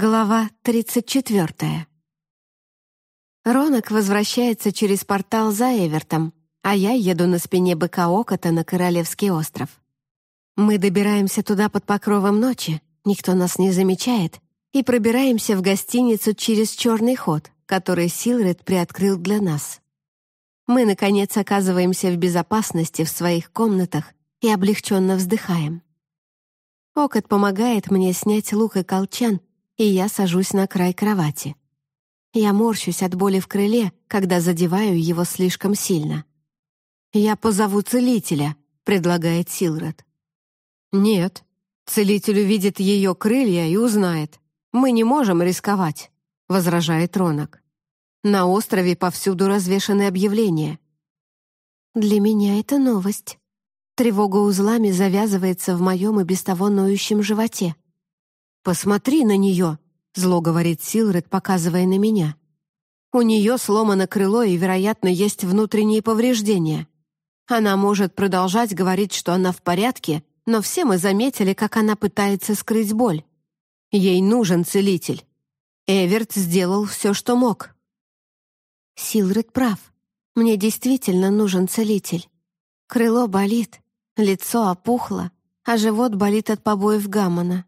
Глава 34. Ронок возвращается через портал за Эвертом, а я еду на спине быка Окота на Королевский остров. Мы добираемся туда под покровом ночи, никто нас не замечает, и пробираемся в гостиницу через черный ход, который Силред приоткрыл для нас. Мы, наконец, оказываемся в безопасности в своих комнатах и облегченно вздыхаем. Окот помогает мне снять лук и колчан, и я сажусь на край кровати. Я морщусь от боли в крыле, когда задеваю его слишком сильно. «Я позову целителя», — предлагает Силред. «Нет, целитель увидит ее крылья и узнает. Мы не можем рисковать», — возражает Ронок. «На острове повсюду развешаны объявления». «Для меня это новость», Тревога узлами завязывается в моем и без того ноющем животе. «Посмотри на нее!» — зло говорит Силред, показывая на меня. «У нее сломано крыло и, вероятно, есть внутренние повреждения. Она может продолжать говорить, что она в порядке, но все мы заметили, как она пытается скрыть боль. Ей нужен целитель. Эверт сделал все, что мог». Силред прав. Мне действительно нужен целитель. Крыло болит, лицо опухло, а живот болит от побоев Гаммона.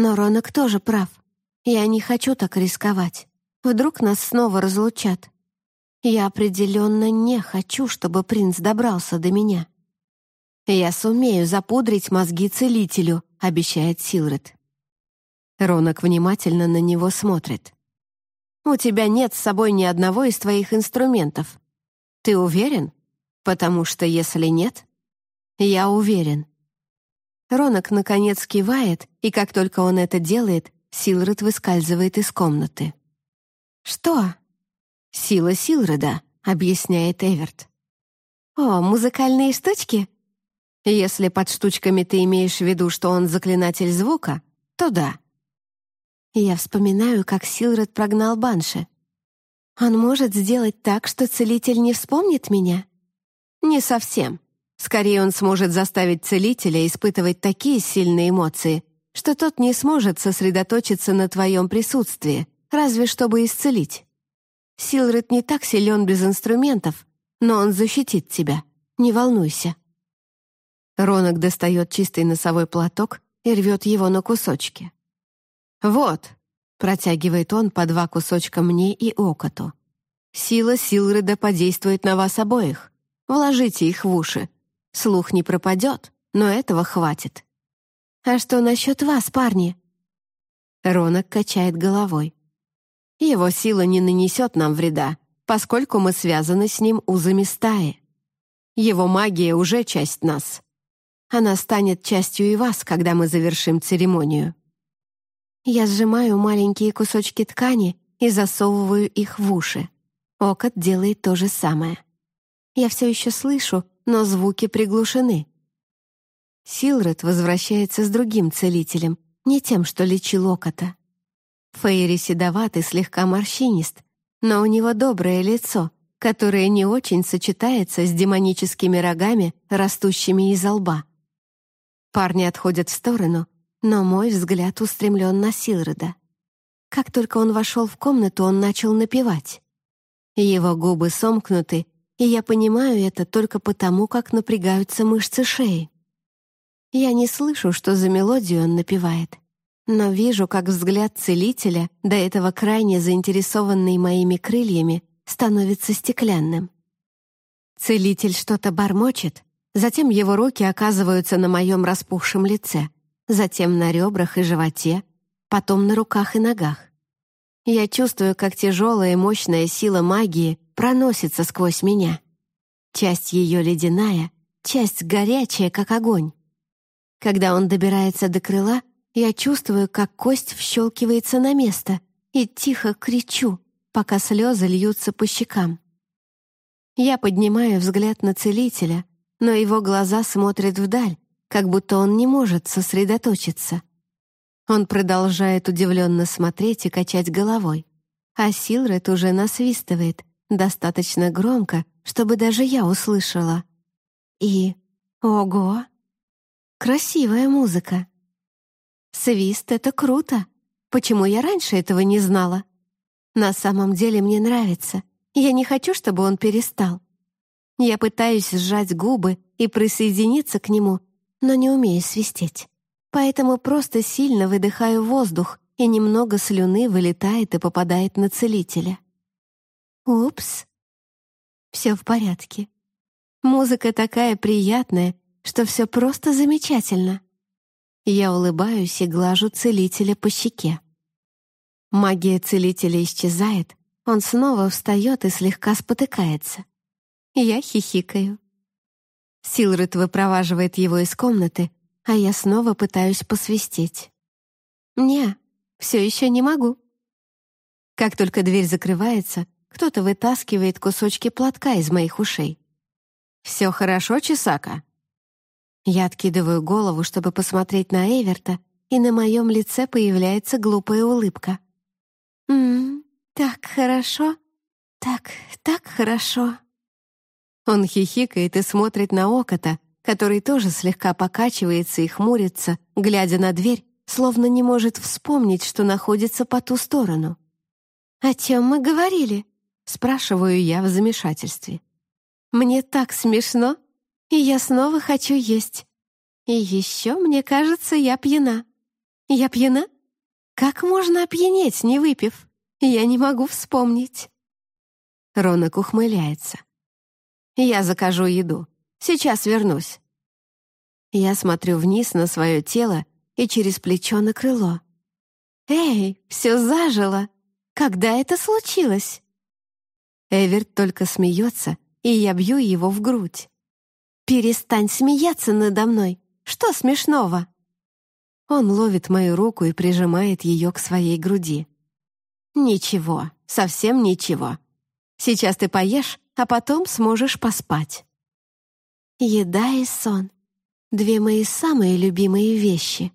Но Ронок тоже прав. Я не хочу так рисковать. Вдруг нас снова разлучат. Я определенно не хочу, чтобы принц добрался до меня. «Я сумею запудрить мозги целителю», — обещает Силред. Ронок внимательно на него смотрит. «У тебя нет с собой ни одного из твоих инструментов. Ты уверен? Потому что если нет...» «Я уверен. Ронок, наконец, кивает, и как только он это делает, Силред выскальзывает из комнаты. «Что?» «Сила Силреда», — объясняет Эверт. «О, музыкальные штучки?» «Если под штучками ты имеешь в виду, что он заклинатель звука, то да». Я вспоминаю, как Силред прогнал Банши. «Он может сделать так, что целитель не вспомнит меня?» «Не совсем», Скорее он сможет заставить целителя испытывать такие сильные эмоции, что тот не сможет сосредоточиться на твоем присутствии, разве чтобы исцелить. Силред не так силен без инструментов, но он защитит тебя. Не волнуйся. Ронок достает чистый носовой платок и рвет его на кусочки. «Вот», — протягивает он по два кусочка мне и Окоту. «Сила Силреда подействует на вас обоих. Вложите их в уши, Слух не пропадет, но этого хватит. «А что насчет вас, парни?» Ронок качает головой. «Его сила не нанесет нам вреда, поскольку мы связаны с ним узами стаи. Его магия уже часть нас. Она станет частью и вас, когда мы завершим церемонию». Я сжимаю маленькие кусочки ткани и засовываю их в уши. Окот делает то же самое. Я все еще слышу, но звуки приглушены. Силред возвращается с другим целителем, не тем, что лечил окота. Фейри седоват и слегка морщинист, но у него доброе лицо, которое не очень сочетается с демоническими рогами, растущими из лба. Парни отходят в сторону, но мой взгляд устремлен на Силреда. Как только он вошел в комнату, он начал напевать. Его губы сомкнуты, и я понимаю это только потому, как напрягаются мышцы шеи. Я не слышу, что за мелодию он напевает, но вижу, как взгляд целителя, до этого крайне заинтересованный моими крыльями, становится стеклянным. Целитель что-то бормочет, затем его руки оказываются на моем распухшем лице, затем на ребрах и животе, потом на руках и ногах. Я чувствую, как тяжелая и мощная сила магии проносится сквозь меня. Часть ее ледяная, часть горячая, как огонь. Когда он добирается до крыла, я чувствую, как кость вщелкивается на место и тихо кричу, пока слезы льются по щекам. Я поднимаю взгляд на целителя, но его глаза смотрят вдаль, как будто он не может сосредоточиться. Он продолжает удивленно смотреть и качать головой, а Силред уже насвистывает, достаточно громко, чтобы даже я услышала. И... Ого! Красивая музыка. Свист — это круто. Почему я раньше этого не знала? На самом деле мне нравится. Я не хочу, чтобы он перестал. Я пытаюсь сжать губы и присоединиться к нему, но не умею свистеть. Поэтому просто сильно выдыхаю воздух, и немного слюны вылетает и попадает на целителя. Упс. Все в порядке. Музыка такая приятная, что все просто замечательно. Я улыбаюсь и глажу целителя по щеке. Магия целителя исчезает, он снова встает и слегка спотыкается. Я хихикаю. Силред выпроваживает его из комнаты, а я снова пытаюсь посвистеть. «Не, все еще не могу». Как только дверь закрывается, кто-то вытаскивает кусочки платка из моих ушей. «Все хорошо, Чесака?» Я откидываю голову, чтобы посмотреть на Эверта, и на моем лице появляется глупая улыбка. «Ммм, так хорошо, так, так хорошо». Он хихикает и смотрит на Окота, который тоже слегка покачивается и хмурится, глядя на дверь, словно не может вспомнить, что находится по ту сторону. «О чем мы говорили?» — спрашиваю я в замешательстве. «Мне так смешно, и я снова хочу есть. И еще, мне кажется, я пьяна. Я пьяна? Как можно опьянеть, не выпив? Я не могу вспомнить». Ронок ухмыляется. «Я закажу еду. Сейчас вернусь». Я смотрю вниз на свое тело и через плечо на крыло. «Эй, все зажило! Когда это случилось?» Эверт только смеется, и я бью его в грудь. «Перестань смеяться надо мной! Что смешного?» Он ловит мою руку и прижимает ее к своей груди. «Ничего, совсем ничего. Сейчас ты поешь, а потом сможешь поспать». Еда и сон — две мои самые любимые вещи.